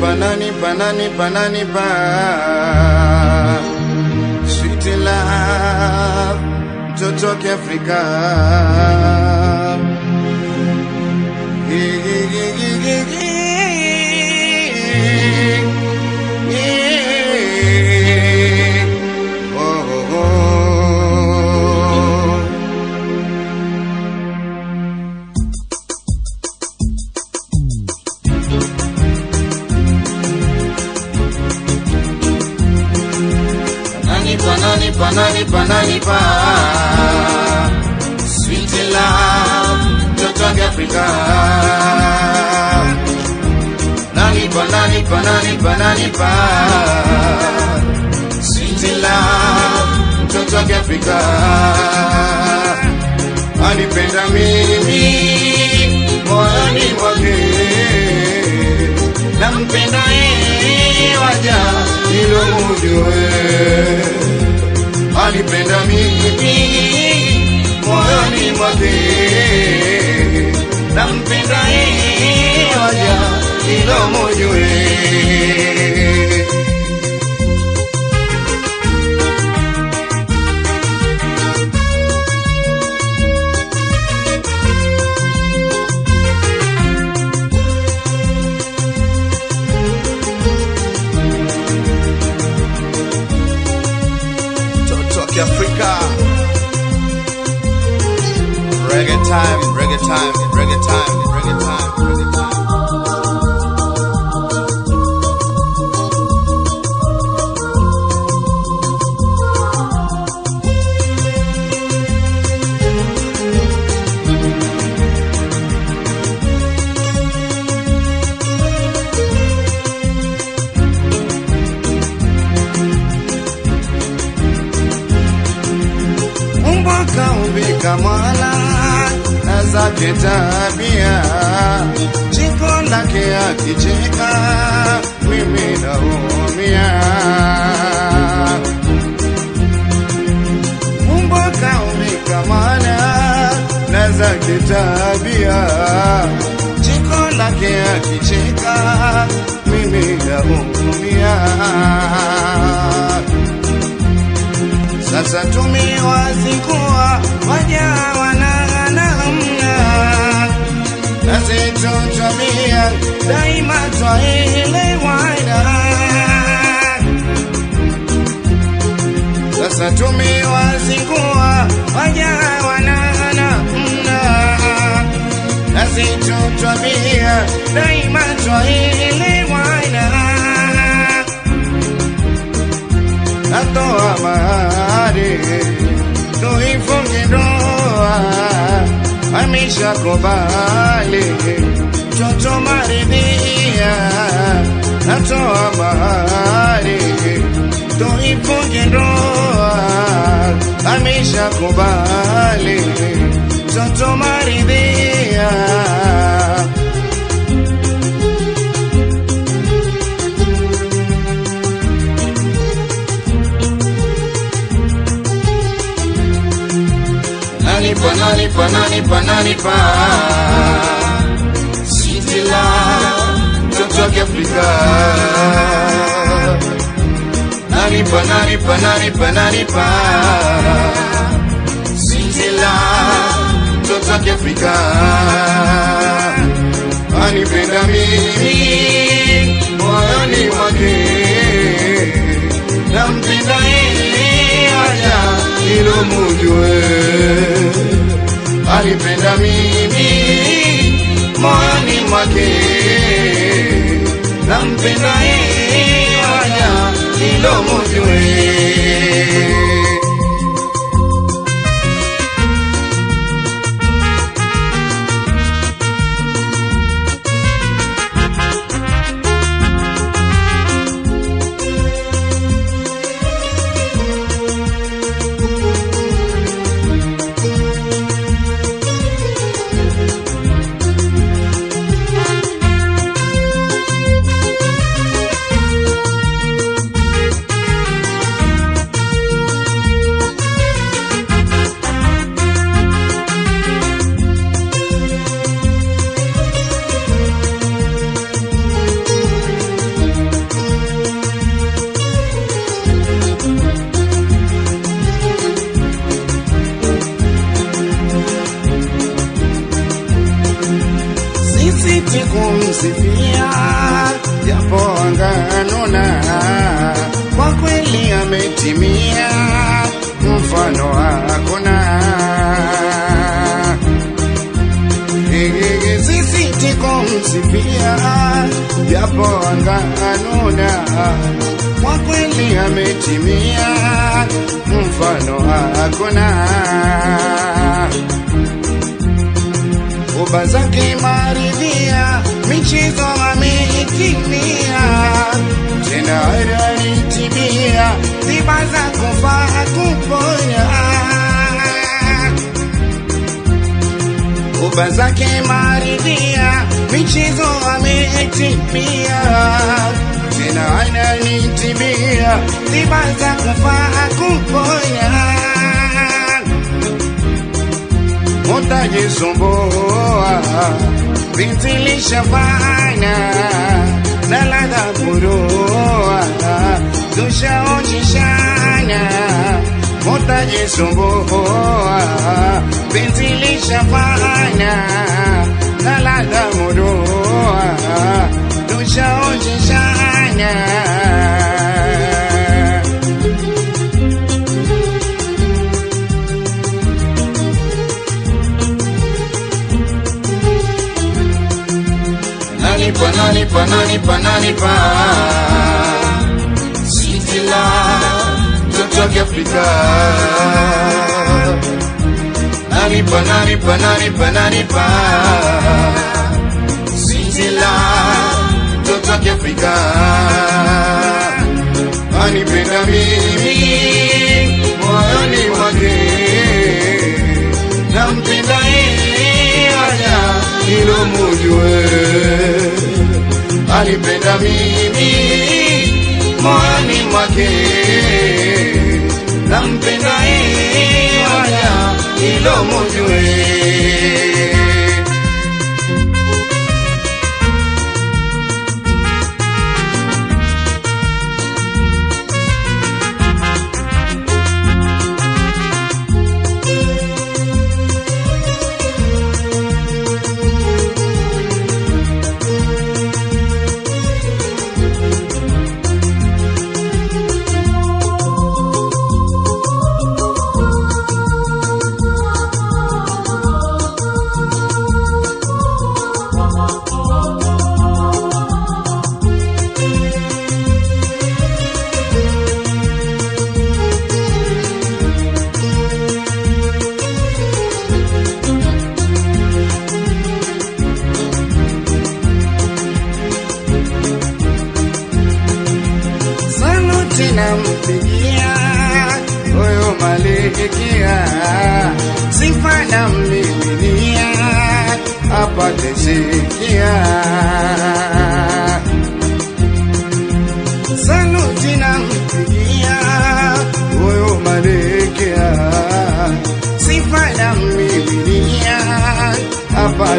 nanipa panani panani pa. Sweet love mtoto wa Sweet love, mtoto wa Kiafrika Nanipa, nanipa, nanipa, nanipa Sweet love, mtoto wa Kiafrika Anipenda mimi moyoni mwake. Nampenda yeye waja ilo mujue alipenda mimi moyoni mwake. Nampenda yeye waja ilo time, reggae time, reggae time, reggae time, reggae time. Mbwa kaumbika zake tabia, jiko lake akicheka, mimi naumia. Mungu kaumbika mwala na zake tabia, jiko lake akicheka, mimi naumia. Sasa tumiwazikuwa waja daima twaelewana. Sasa tumewazingua wajawanana mna. Nasi tutumia daima twaelewana. Natoa mahari mtoto maridhia, natoa mahari tuifunge ndoa, amesha kubali. Mtoto maridhia. nanipa nanipa nanipa nanipa nanipa nanipa. Sweet love mtoto Kiafrika anipenda mimi moyoni mwake. Nampenda yeye aja ilo mujue alipenda mimi moyoni mwake. Nampenda yeye ilo kumsifia, japo anganuna, kwa kweli ametimia, mfano hakuna. Sisi sisiti msifia, japo anganuna, kwa kweli ametimia, mfano hakuna uba zake maridhia, michezo ameitimia, tena ananitibia, tiba za kufaa kuponya. Uba zake maridhia, michezo ameitimia, tena ananitibia, tiba za kufaa kuponya utajisumbua binti lishafanya na ladha kurua tushaonjishana utajisumbua binti lishafanya na ladha nanipa nanipa. Nanipa sitila totoke afrika. Nanipa nanipa nanipa nanipa. Sitila totoke afrika. Anipenda mimi anipenda mimi moyoni mwake. Nampenda yeye mujue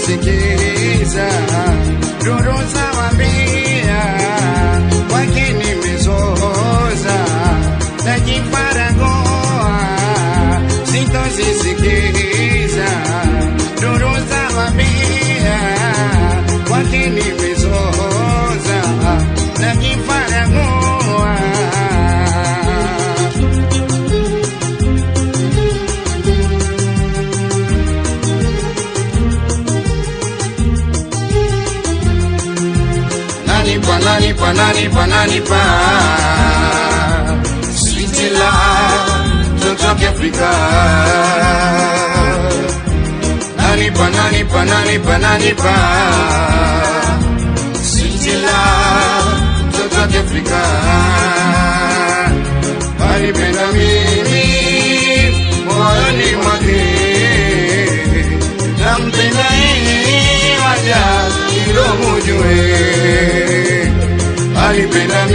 kunisikiliza ruruza wambia kwake nimezoza najiparangoa sintosisikiliza nanipa sintila totoky afrika nanipa nanipa nanipa nanipa sintila totoky afrika paripendami been